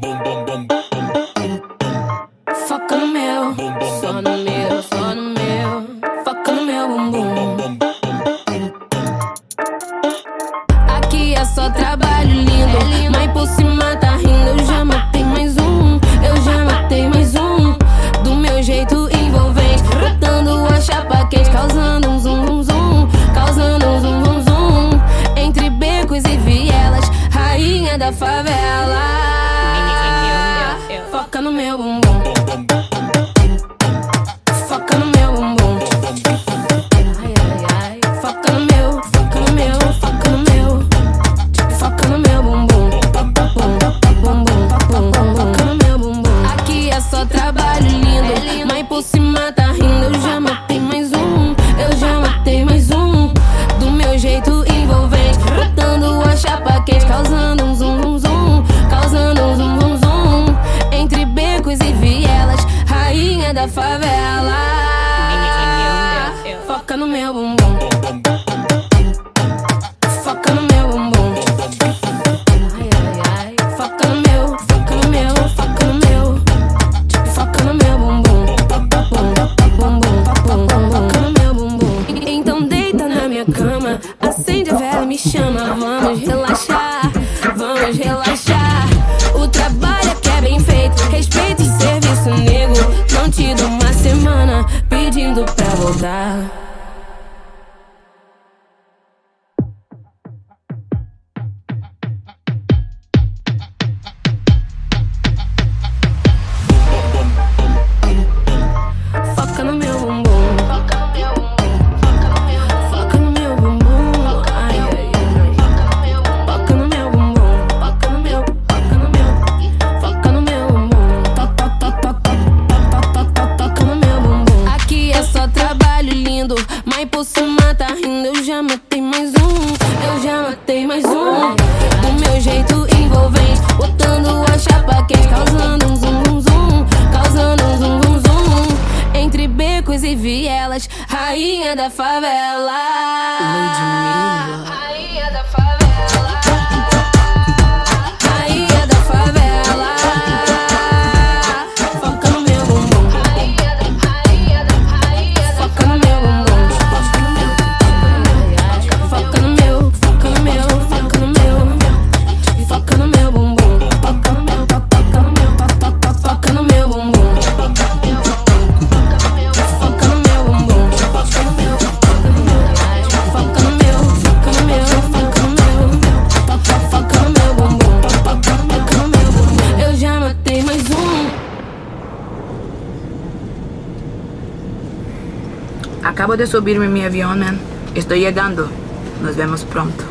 Bum, bum, bum, bum. Foca no meu, só no meu, só no meu. Foca no meu bumbum. Aqui é só trabalho lindo, mas por cima tá rindo. Eu já matei mais um, eu já matei mais um. Do meu jeito envolvente, botando a chapa quente, causando um zum zum, causando um zum zum. Entre becos e vielas, rainha da favela. Foca no meu bumbum. Favela. Foca no meu bumbum. Foca no meu bumbum. Foca no meu, foca no meu, foca no meu. Foca no meu bumbum. Bumbum, bumbum, bumbum. Foca no meu bumbum. Então deita na minha cama, acende a vela e me chama. Vamos relaxar, vamos relaxar. Pedindo pra voltar. Foca no meu um. Do meu jeito envolvente, botando a chapa quente, causando um zum zum zum, causando um zum zum zum. Entre becos e vielas, rainha da favela. Acabo de subirme en mi avión, man. Estoy llegando. Nos vemos pronto.